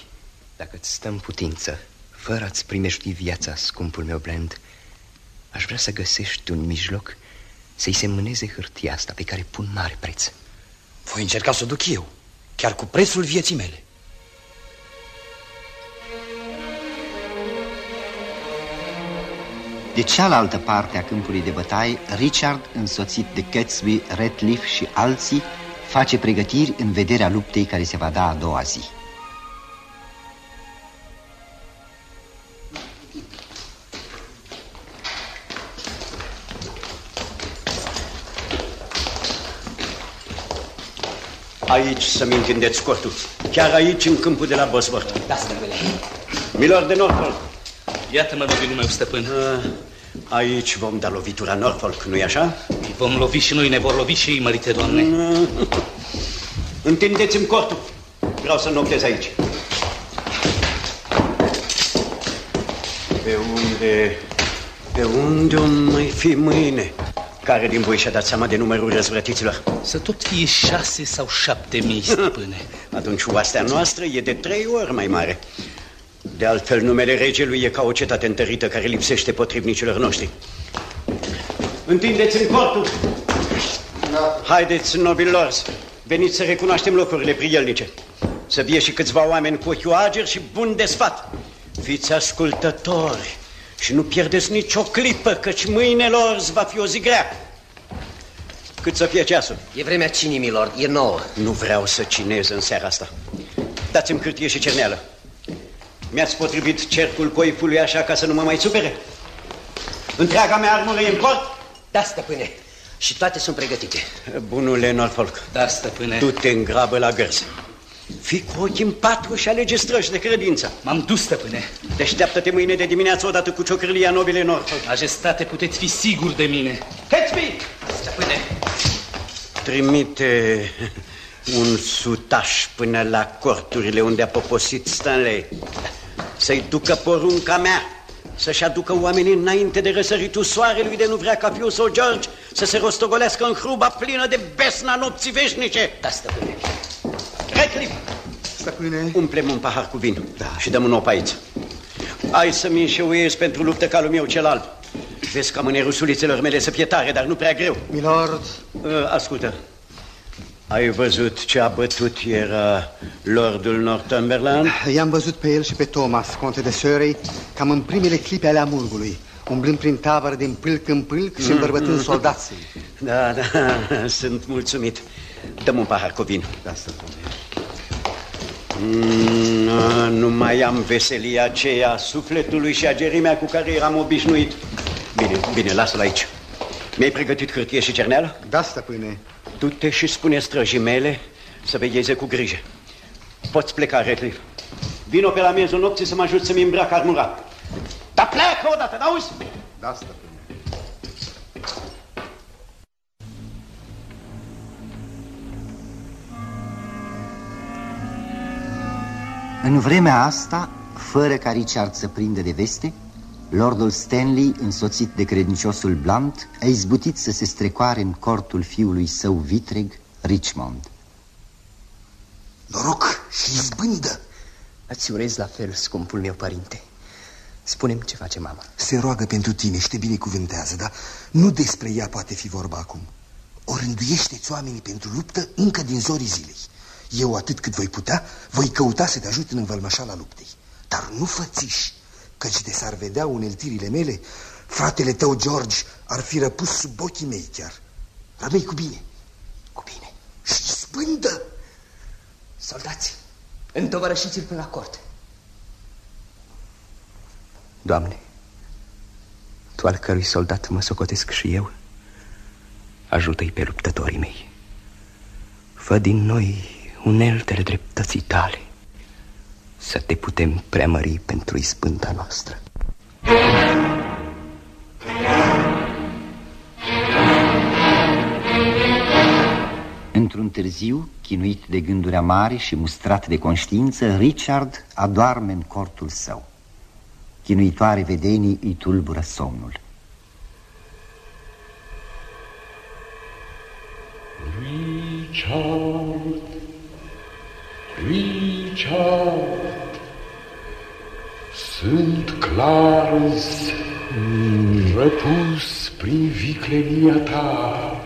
Dacă îți stă în putință, fără a-ți primești viața, scumpul meu blend, aș vrea să găsești un mijloc să-i semneze hârtia asta pe care pun mare preț. Voi încerca să o duc eu, chiar cu prețul vieții mele. De cealaltă parte a câmpului de bătaie, Richard, însoțit de Gatsby, Ratcliffe și alții, face pregătiri în vederea luptei care se va da a doua zi. Aici să-mi întindeți cortul. Chiar aici, în câmpul de la Bosworth. Da, stăpâne. Milor de Norfolk. Iată-mă, nobilul meu, stăpân. Uh, aici vom da lovitura Norfolk, nu-i așa? Îi vom lovi și noi, ne vor lovi și ei, mărite doamne. Uh, întindeți-mi cortul. Vreau să noptez aici. Pe unde... Pe unde o mai fi mâine? Care din voi și-a dat seama de numărul răzvrătiților? Să tot fie șase sau șapte mii, stăpâne. Atunci oastea noastră e de trei ori mai mare. De altfel, numele regelui e ca o cetate întărită care lipsește potrivnicilor noștri. Întindeți-mi cortul! Da. Haideți, nobilor, veniți să recunoaștem locurile prielnice. Să vie și câțiva oameni cu ochiul ager și bun de sfat. Fiți ascultători și nu pierdeți nicio clipă, căci mâine lor va fi o zi grea. Cât să fie ceasul? E vremea cinii, milord, e nouă. Nu vreau să cinez în seara asta. Dați-mi cârtie și cerneală. Mi-ați potrivit cercul coifului așa ca să nu mă mai supere? Întreaga mea armură e în port? Da, stăpâne. Și toate sunt pregătite. Bunule Norfolk. Da, stăpâne. Tu te îngrabă la gărzi. Fii cu ochii în patru și alege străși de credință. M-am dus, stăpâne. Deșteaptă-te mâine de dimineață odată cu ciocârlia nobile Norfolk. Majestate, puteți fi sigur de mine. Catesby! Stăpâne. Trimite un sutaș până la corturile unde a poposit Stanley. Să-i ducă porunca mea să-și aducă oamenii înainte de răsăritul soarelui de nu vrea ca fiul său George să se rostogolească în hruba plină de besna nopții veșnice. Da, stăpâne. Redcliffe! Stăpâne? Umplem un pahar cu vin da. și dăm un op aici. Ai să-mi înșeuiesc pentru luptă calul meu cel alb. Vezi ca mâne rusulițelor mele să fie tare, dar nu prea greu. Milord. Uh, ascultă. Ai văzut ce a bătut era Lordul Northumberland? I-am văzut pe el și pe Thomas, conte de Surrey, cam în primele clipe ale amurgului, umblând prin tabără din pâlc în pâlc și îmbărbătând soldații. Da, da, sunt mulțumit. Dăm un pahar cu vin. Da, stăpâne. Mm, nu mai am veselia aceea a sufletului și a gerimea cu care eram obișnuit. Bine, bine, lasă-l aici. Mi-ai pregătit hârtie și cerneală? Da, stăpâne. Du-te și spune străjii mele să vegheze cu grijă. Poți pleca, Redcliffe. Vino pe la miezul nopții să mă ajut să-mi îmbrac armura. Dar pleacă odată, n-auzi? Da, stăpâne. În vremea asta, fără ca Richard să prindă de veste, Lordul Stanley, însoțit de credinciosul Blunt, a izbutit să se strecoare în cortul fiului său vitreg, Richmond. Noroc și izbândă! Îți urez la fel, scumpul meu părinte. Spunem ce face mama. Se roagă pentru tine și te binecuvântează, dar nu despre ea poate fi vorba acum. O rânduiește-ți oamenii pentru luptă încă din zorii zilei. Eu, atât cât voi putea, voi căuta să te ajut în învălmășala luptei. Dar nu fățiși, căci de s-ar vedea uneltirile mele, fratele tău, George, ar fi răpus sub ochii mei chiar. Rămâi cu bine. Cu bine. Și spândă! Soldați, întovărășiți-l până la cort. Doamne, Tu al cărui soldat mă socotesc și eu, ajută-i pe luptătorii mei. Fă din noi uneltele dreptății tale, să te putem preamări pentru ispânta noastră. Într-un târziu, chinuit de gânduri amare și mustrat de conștiință, Richard adoarme în cortul său. Chinuitoare vedenii îi tulbură somnul. Richard, Richard, sunt Clarence, răpus prin viclenia ta,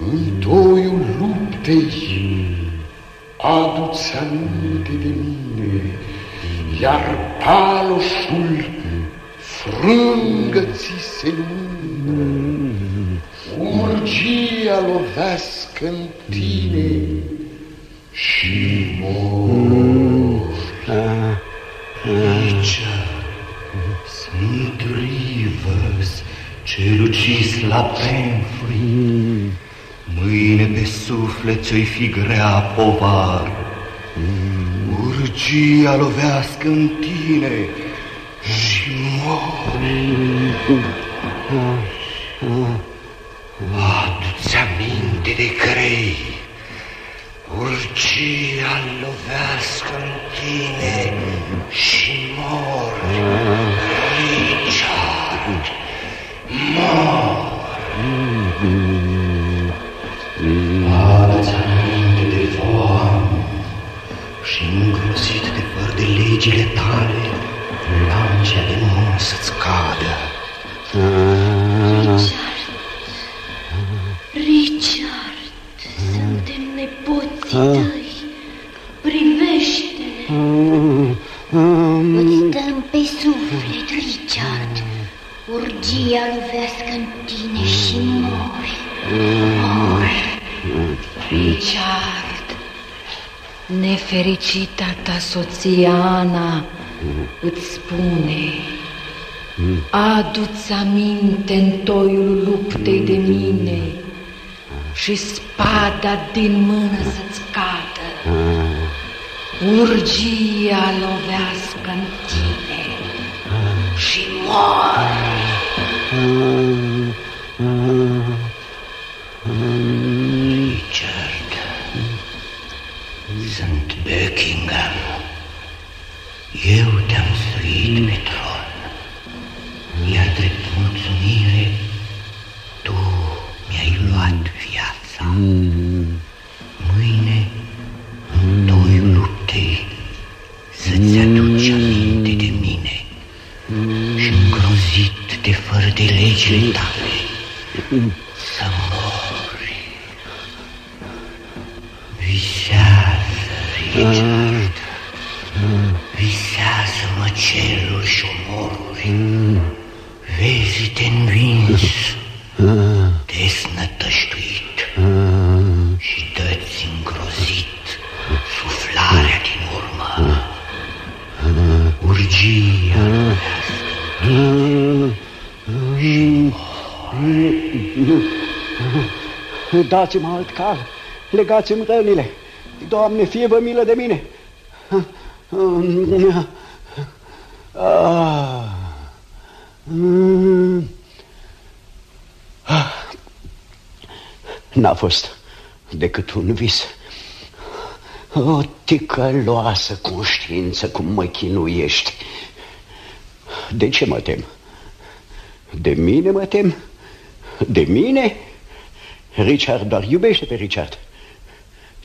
în toiul luptei, adu-ți aminte de mine, iar paloșul frângă ți se lumină. Urgia lovească lovească în tine și mor. Aici sunt Rivers, ce ucis la Penfrey. Mâine pe suflet ți-o fi grea povar. Urgia lovească în tine și mor. Adu-ți aminte de crei, urgia lovească în tine și mor. Richard, mor. Adu-ți aminte de foame și îngrozit de fără de legile tale, lancea de mână să-ți cadă. Urgia lovească în tine și mori. Mori. Richard, nefericita ta soție Ana îți spune Adu-ți aminte în toiul luptei de mine și spada din mână să-ți cadă. Urgia lovească în tine și moare. Richard, sunt Buckingham. Eu te-am suit pe Dați-mă alt cal, legați-mi rănile. Doamne, fie-vă milă de mine. Ah. N-a fost decât un vis. O ticăloasă conștiință cum mă chinuiești. De ce mă tem? De mine mă tem? De mine? Richard doar iubește pe Richard.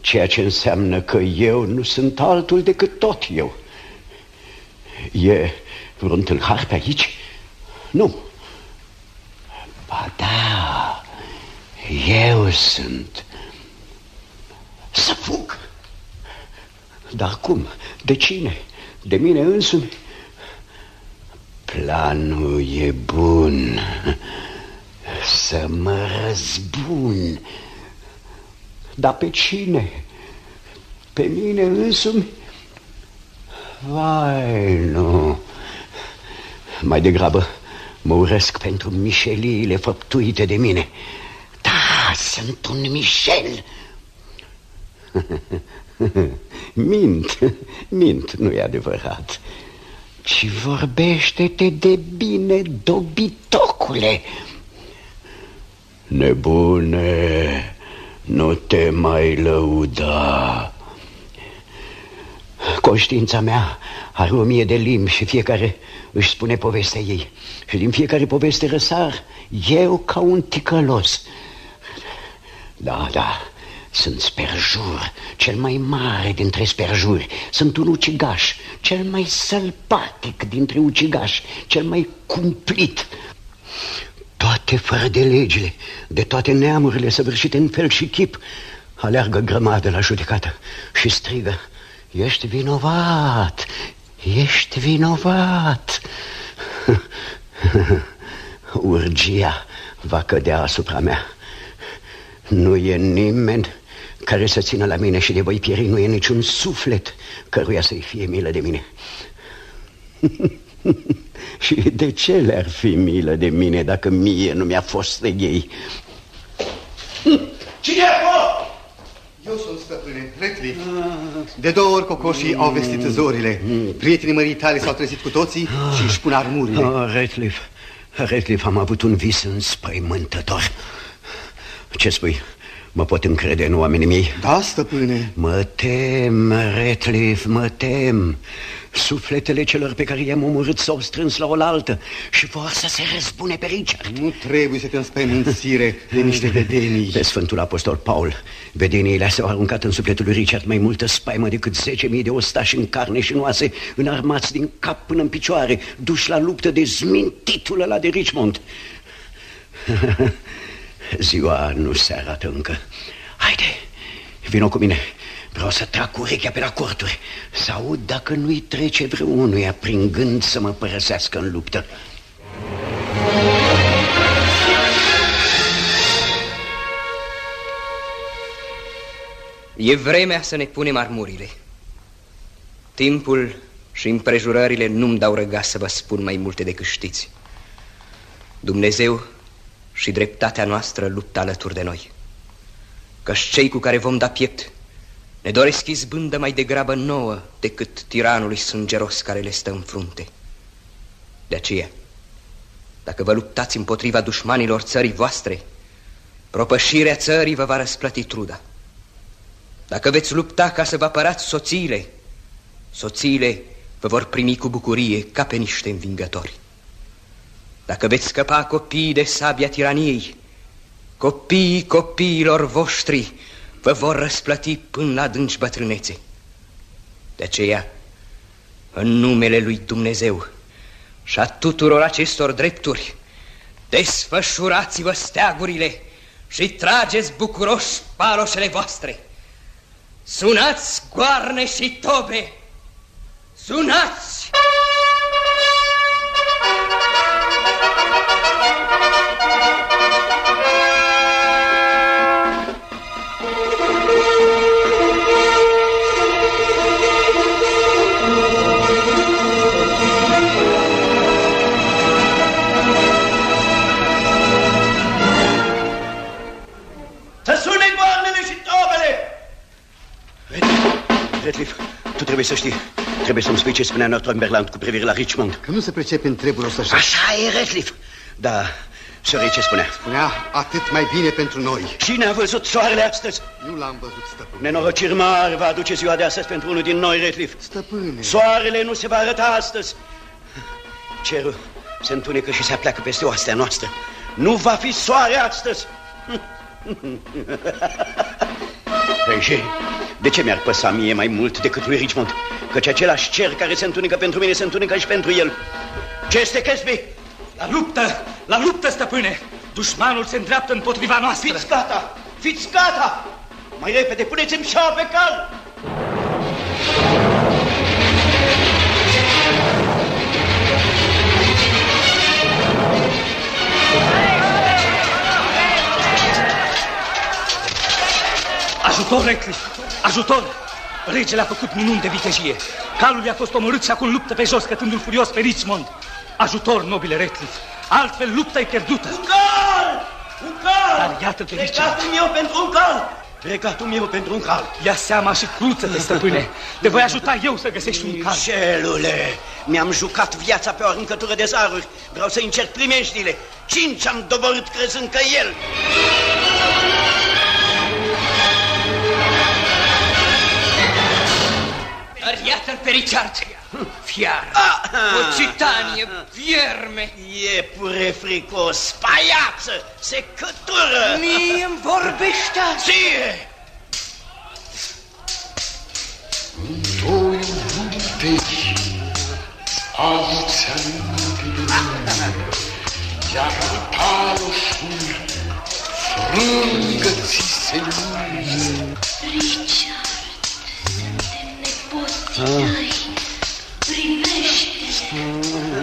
Ceea ce înseamnă că eu nu sunt altul decât tot eu. E vreun tâlhar pe aici? Nu. Ba da, eu sunt. Să fug. Dar cum? De cine? De mine însumi? Planul e bun. Să mă răzbun. Dar pe cine? Pe mine însumi? Vai, nu. Mai degrabă mă urăsc pentru mișeliile făptuite de mine. Da, sunt un mișel. Mint, mint, nu e adevărat. Ci vorbește-te de bine, dobitocule. Nebune, nu te mai lăuda. Conștiința mea are o mie de limbi și fiecare își spune povestea ei. Și din fiecare poveste răsar eu ca un ticălos. Da, da, sunt sperjur, cel mai mare dintre sperjuri. Sunt un ucigaș, cel mai sălbatic dintre ucigași, cel mai cumplit. Toate fără de legile, de toate neamurile săvârșite în fel și chip, aleargă grămadă la judecată și strigă, Ești vinovat, ești vinovat. Urgia va cădea asupra mea. Nu e nimeni care să țină la mine și de voi pieri Nu e niciun suflet căruia să-i fie milă de mine Și de ce le-ar fi milă de mine dacă mie nu mi-a fost de ei? Cine e acolo? Eu sunt stăpâne, Redcliffe. De două ori cocoșii au vestit zorile. Prietenii mării tale s-au trezit cu toții și își pun armurile. Oh, Redcliffe, Redcliffe, am avut un vis înspăimântător. Ce spui? Mă pot încrede în oamenii mei? Da, stăpâne. Mă tem, Redcliffe, mă tem. Sufletele celor pe care i-am omorât s-au strâns la oaltă și vor să se răzbune pe Richard. Nu trebuie să te înspăimânțire de niște vedenii. Pe Sfântul Apostol Paul, vedeniile s-au aruncat în sufletul lui Richard mai multă spaimă decât 10.000 de ostași în carne și noase, înarmați din cap până în picioare, duși la luptă de zmintitul ăla de Richmond. Ziua nu se arată încă. Haide, vino cu mine. Vreau să trag cu urechea pe la corturi. Să aud dacă nu-i trece vreunuia Prin gând să mă părăsească în luptă. E vremea să ne punem armurile. Timpul și împrejurările nu-mi dau răgas să vă spun mai multe decât știți. Dumnezeu și dreptatea noastră luptă alături de noi. Căci cei cu care vom da piept ne doresc izbândă mai degrabă nouă decât tiranului sângeros care le stă în frunte. De aceea, dacă vă luptați împotriva dușmanilor țării voastre, propășirea țării vă va răsplăti truda. Dacă veți lupta ca să vă apărați soțiile, soțiile vă vor primi cu bucurie ca pe niște învingători. Dacă veți scăpa copiii de sabia tiraniei, copiii copiilor voștri vă vor răsplăti până la adânci bătrânețe. De aceea, în numele lui Dumnezeu și a tuturor acestor drepturi, desfășurați-vă steagurile și trageți bucuroși paloșele voastre. Sunați goarne și tobe! Sunați! Trebuie să știi. Trebuie să-mi spui ce spunea Northumberland cu privire la Richmond. Că nu se pricepe în treburi să Așa e, Redcliffe. Da, Sorry, ce spunea? Spunea atât mai bine pentru noi. Cine a văzut soarele astăzi? Nu l-am văzut, stăpâne. Nenorociri mari va aduce ziua de astăzi pentru unul din noi, Redcliffe. Stăpâne. Soarele nu se va arăta astăzi. Cerul se întunecă și se apleacă peste oastea noastră. Nu va fi soare astăzi. Păi de ce mi-ar păsa mie mai mult decât lui Richmond? Căci același cer care se întunecă pentru mine se întunecă și pentru el. Ce este, Casby? La luptă! La luptă, stăpâne! Dușmanul se îndreaptă împotriva noastră! Fiți gata! Fiți gata! Mai repede, puneți-mi șaua pe cal! Ajutor, Redcliffe! Ajutor! Regele a făcut minuni de vitejie. Calul i-a fost omorât și acum luptă pe jos, cătându-l furios pe Richmond. Ajutor, nobile Redcliffe! Altfel lupta e pierdută. Un cal! Un cal! Dar iată-te, Regatul meu pentru un cal! Regatul meu pentru un cal. Ia seama și cruță-te, stăpâne. Te voi ajuta eu să găsești un cal. Celule, mi-am jucat viața pe o aruncătură de zaruri. Vreau să încerc primeștile. Cinci am doborât crezând că el... iată-l pe Richard. Fiar, cocitanie, vierme. Iepure fricos, paiață, secătură. Mie îmi vorbește asta. Ție! Voi munteți alți aminte iar paloșul frângă-ți senin. Richard, suntem nepoții tăi. Privește-ne!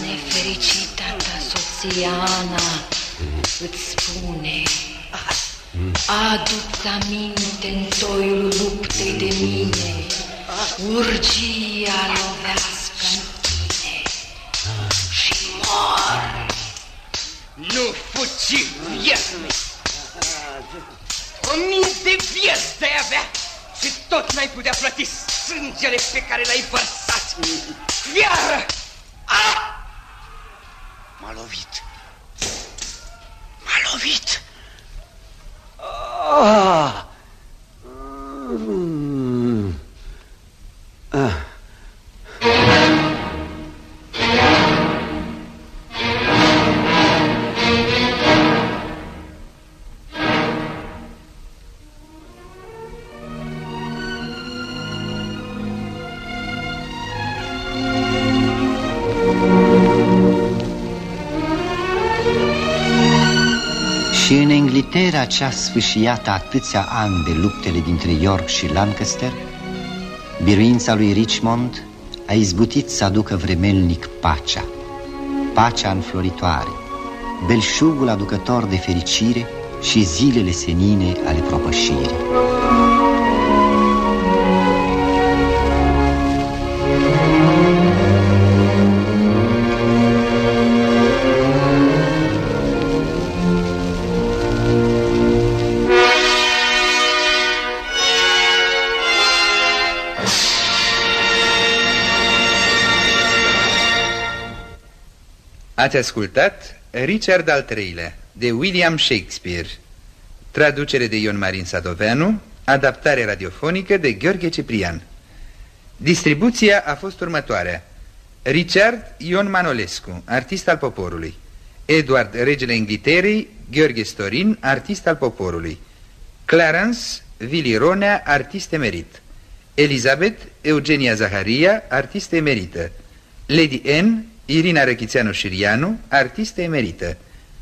Nefericita ta soție Ana îți spune Adu-ți aminte în toiul luptei de mine, urgia lovească în tine și mor. Nu fugi viernes! O mii de vieți de avea și tot n-ai putea plăti sângele pe care l-ai vărsat. Fiară! Ah! M-a lovit. M-a lovit. Ah! Mm. Ah. Englitera cea sfâșiată atâția ani de luptele dintre York și Lancaster, biruința lui Richmond a izbutit să aducă vremelnic pacea, pacea înfloritoare, belșugul aducător de fericire și zilele senine ale propășirii. Ați ascultat Richard al III-lea, de William Shakespeare, traducere de Ion Marin Sadoveanu, adaptare radiofonică de Gheorghe Ciprian. Distribuția a fost următoarea. Richard Ion Manolescu, artist al poporului. Edward Regele Ingliterei, Gheorghe Storin, artist al poporului. Clarence Vili Ronea, artist emerit. Elizabeth Eugenia Zaharia, artist emerită. Lady N, Irina Răchițeanu Șirianu, artistă emerită,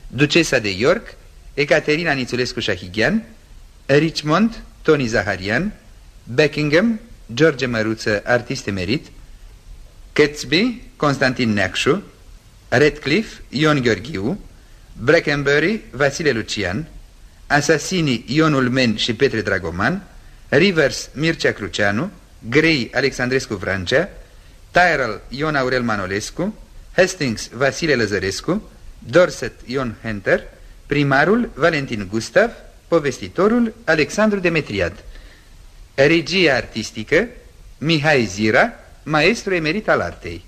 Ducesa de York, Ecaterina Nițulescu Șahighean, Richmond, Tony Zaharian, Beckingham, George Măruță, artist emerit, Catesby, Constantin Neacșu, Redcliffe, Ion Gheorghiu, Brackenbury, Vasile Lucian, Asasinii Ion Ulmen și Petre Dragoman, Rivers, Mircea Cruceanu, Grey, Alexandrescu Vrancea, Tyrell, Ion Aurel Manolescu, Hastings Vasile Lăzărescu, Dorset Ion Hunter, primarul Valentin Gustav, povestitorul Alexandru Demetriad. Regia artistică Mihai Zira, maestru emerit al artei.